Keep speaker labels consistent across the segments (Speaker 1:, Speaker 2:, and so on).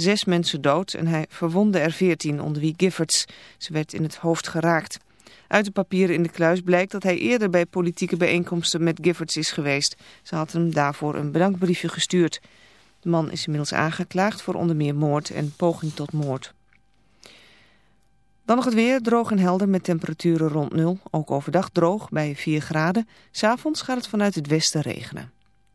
Speaker 1: zes mensen dood en hij verwondde er veertien onder wie Giffords. Ze werd in het hoofd geraakt. Uit de papieren in de kluis blijkt dat hij eerder bij politieke bijeenkomsten met Giffords is geweest. Ze had hem daarvoor een bedankbriefje gestuurd. De man is inmiddels aangeklaagd voor onder meer moord en poging tot moord. Dan nog het weer, droog en helder met temperaturen rond nul. Ook overdag droog bij 4 graden. S'avonds gaat het vanuit het westen regenen.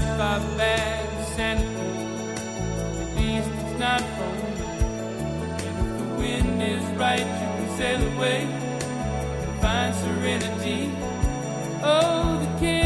Speaker 2: not
Speaker 3: far back, sent At least it's not home. And if the wind is right, you can sail away and find serenity. Oh, the kid.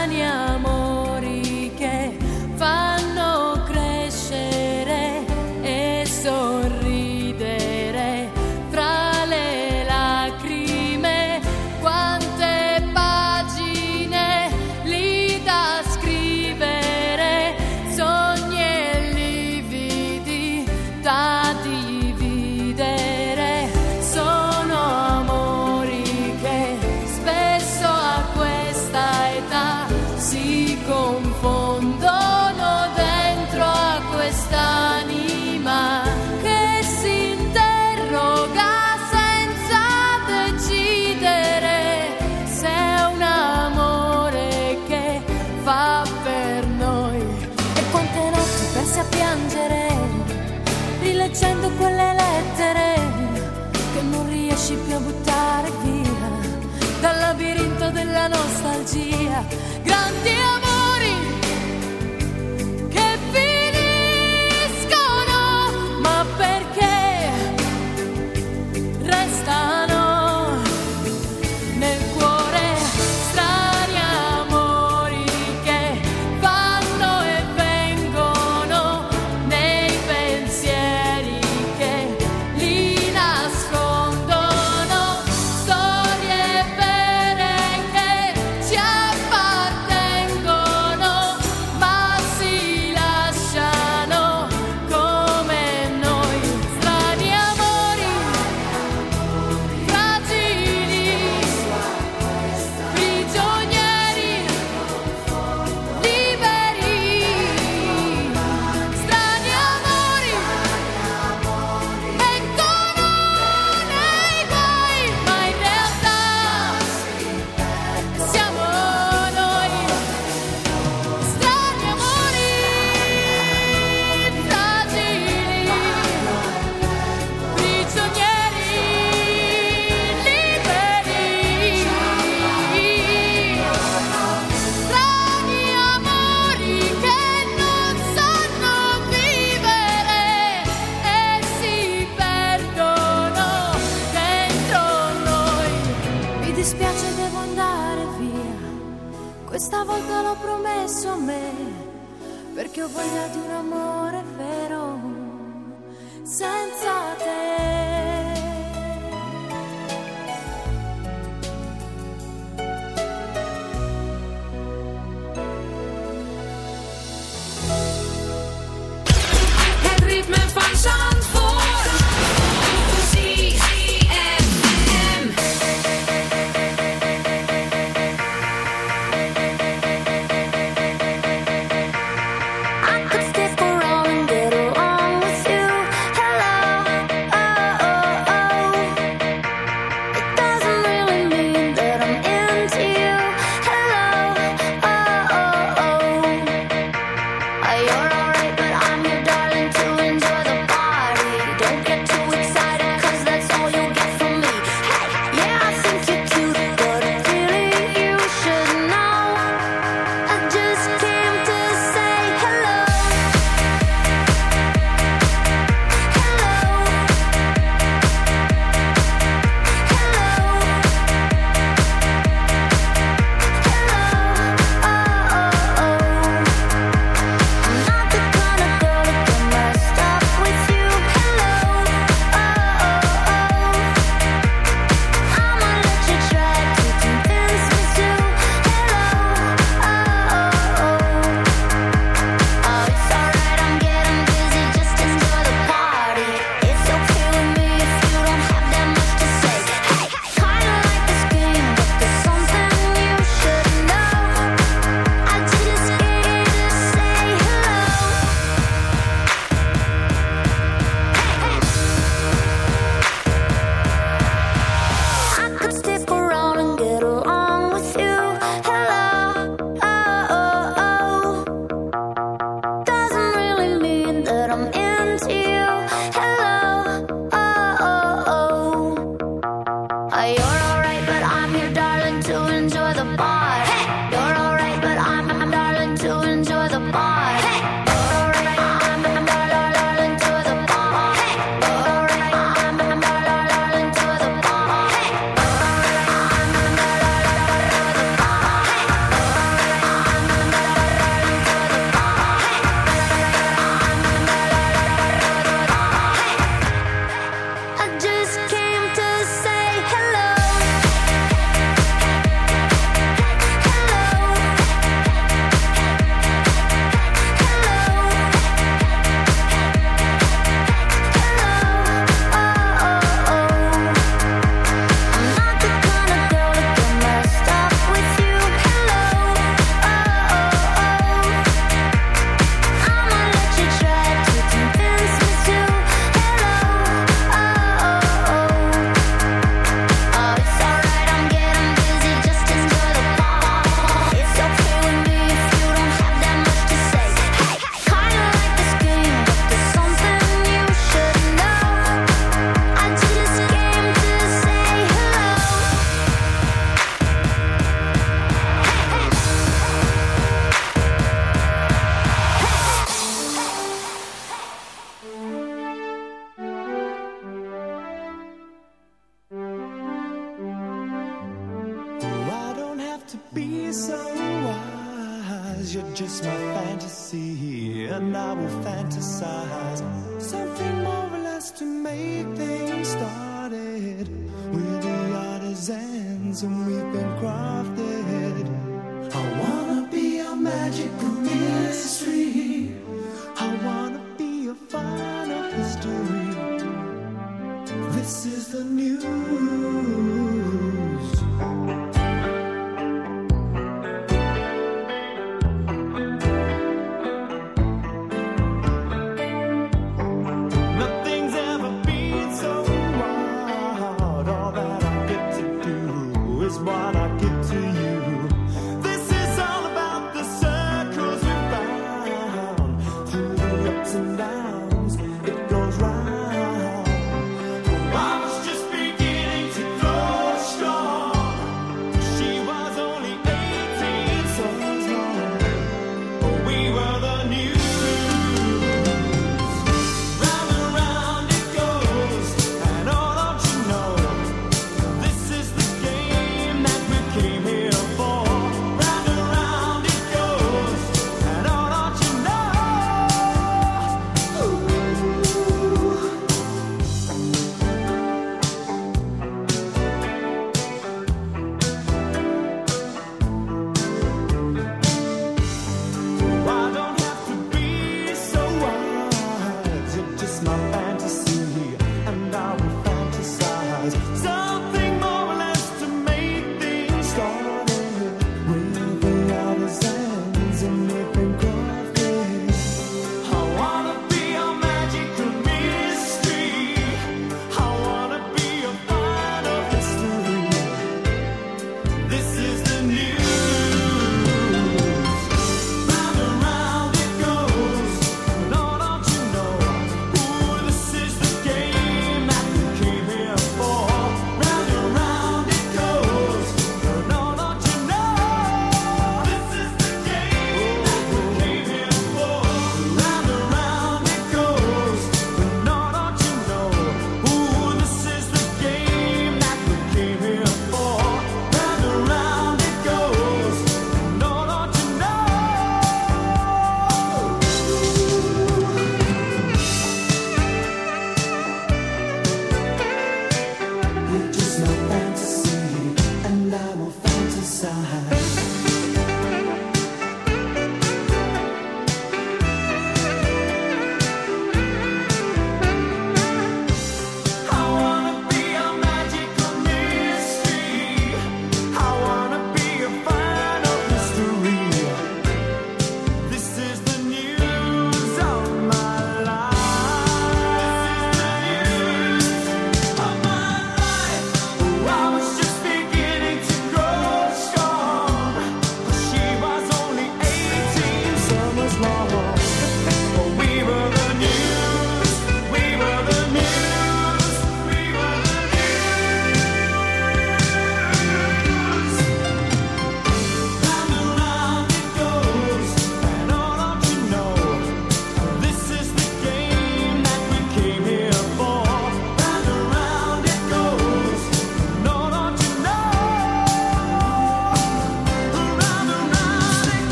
Speaker 4: decide.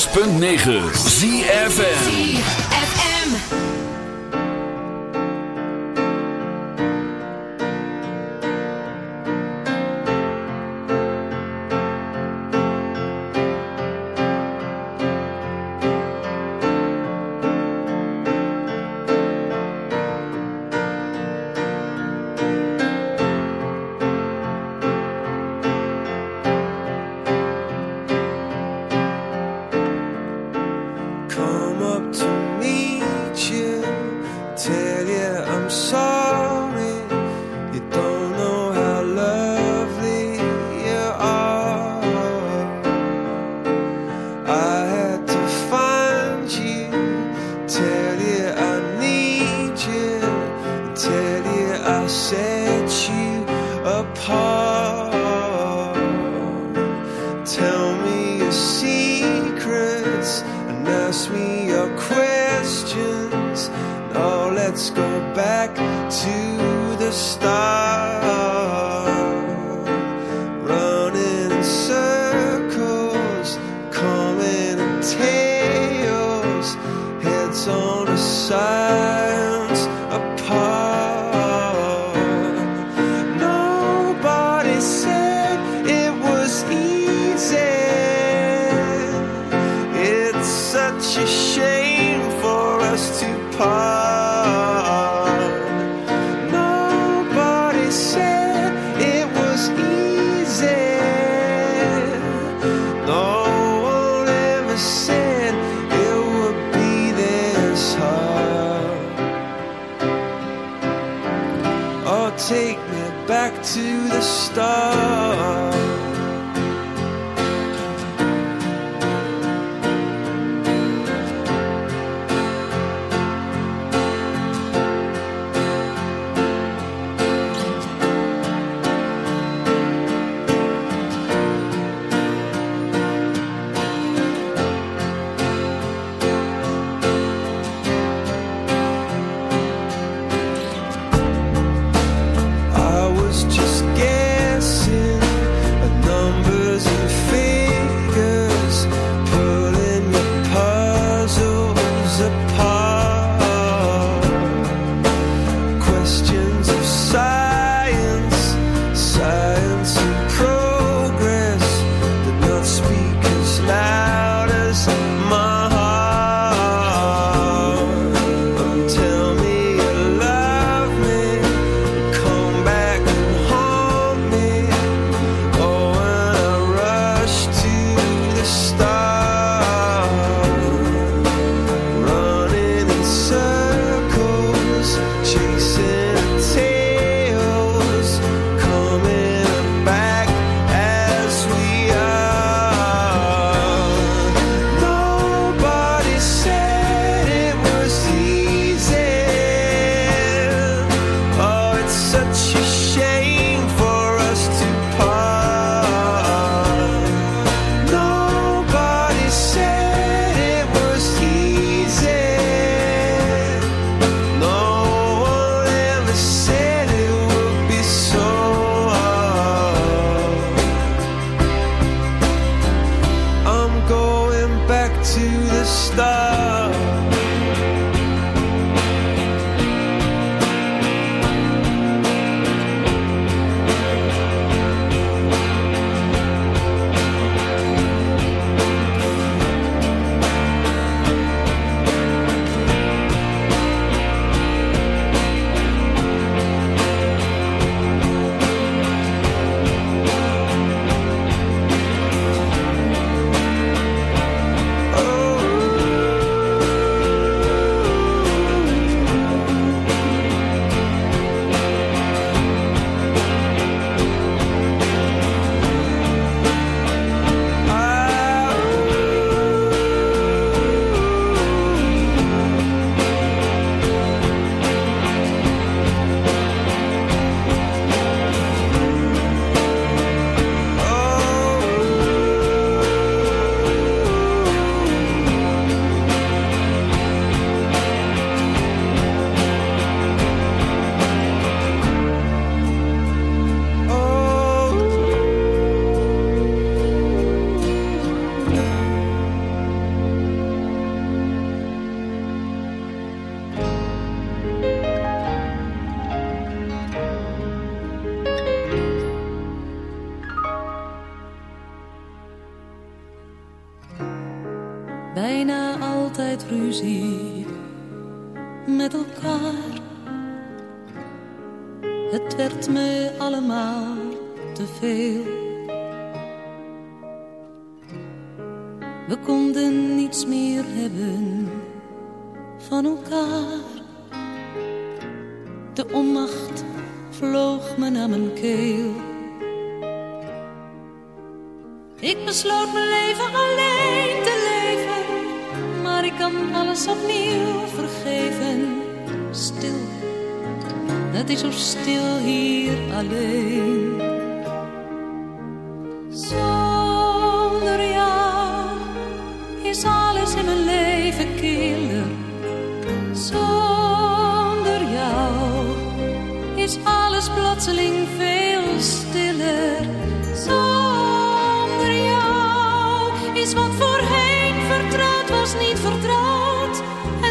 Speaker 5: 106.9 ZFM.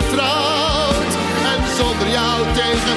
Speaker 6: vertrouwd. En zonder jou tegen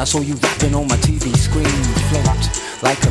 Speaker 7: I saw you rapping on my TV screen. Float like a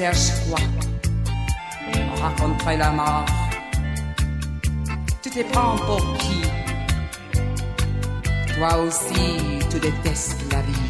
Speaker 8: Cherches quoi? La mort. Tu te prends pour qui? Toi aussi, tu détestes la vie.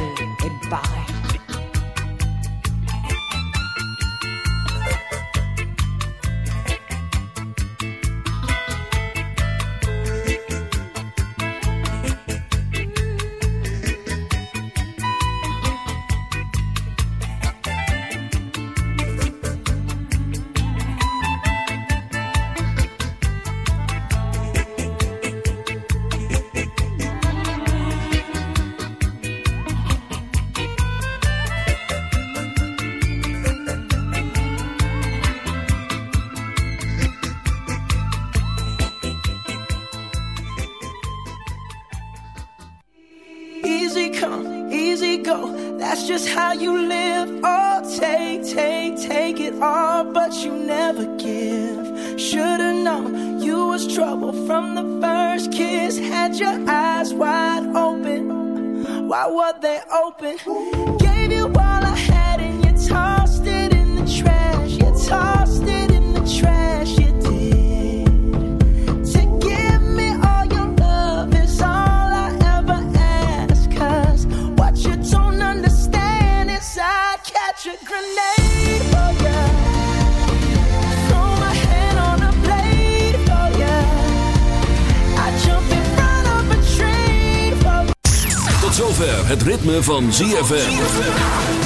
Speaker 5: zover het ritme van ZFM.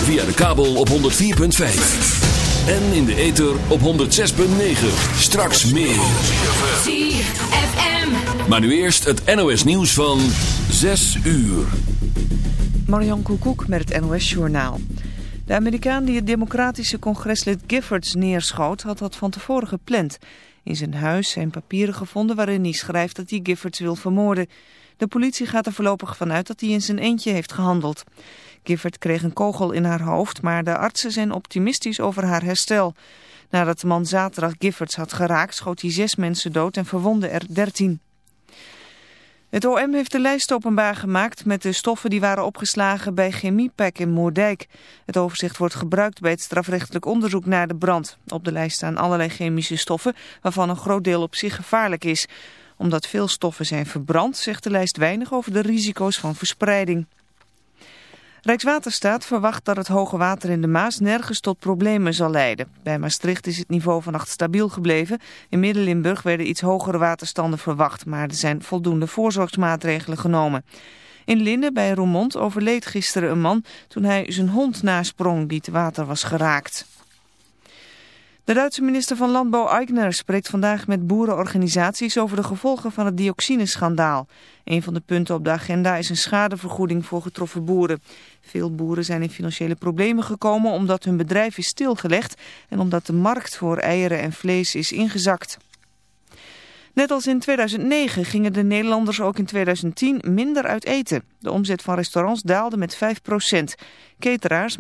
Speaker 5: Via de kabel op 104.5. En in de ether op 106.9. Straks meer.
Speaker 9: ZFM.
Speaker 5: Maar nu eerst het NOS nieuws van 6 uur.
Speaker 1: Marion Koekoek met het NOS Journaal. De Amerikaan die het democratische congreslid Giffords neerschoot... had dat van tevoren gepland. In zijn huis zijn papieren gevonden waarin hij schrijft dat hij Giffords wil vermoorden. De politie gaat er voorlopig vanuit dat hij in zijn eentje heeft gehandeld. Gifford kreeg een kogel in haar hoofd, maar de artsen zijn optimistisch over haar herstel. Nadat de man zaterdag Giffords had geraakt, schoot hij zes mensen dood en verwondde er dertien. Het OM heeft de lijst openbaar gemaakt met de stoffen die waren opgeslagen bij Chemiepak in Moerdijk. Het overzicht wordt gebruikt bij het strafrechtelijk onderzoek naar de brand. Op de lijst staan allerlei chemische stoffen waarvan een groot deel op zich gevaarlijk is. Omdat veel stoffen zijn verbrand zegt de lijst weinig over de risico's van verspreiding. Rijkswaterstaat verwacht dat het hoge water in de Maas nergens tot problemen zal leiden. Bij Maastricht is het niveau vannacht stabiel gebleven. In Midden-Limburg werden iets hogere waterstanden verwacht, maar er zijn voldoende voorzorgsmaatregelen genomen. In Linden bij Roermond overleed gisteren een man toen hij zijn hond nasprong die te water was geraakt. De Duitse minister van Landbouw Eigner spreekt vandaag met boerenorganisaties over de gevolgen van het dioxineschandaal. Een van de punten op de agenda is een schadevergoeding voor getroffen boeren. Veel boeren zijn in financiële problemen gekomen omdat hun bedrijf is stilgelegd en omdat de markt voor eieren en vlees is ingezakt. Net als in 2009 gingen de Nederlanders ook in 2010 minder uit eten. De omzet van restaurants daalde met 5% Cateraars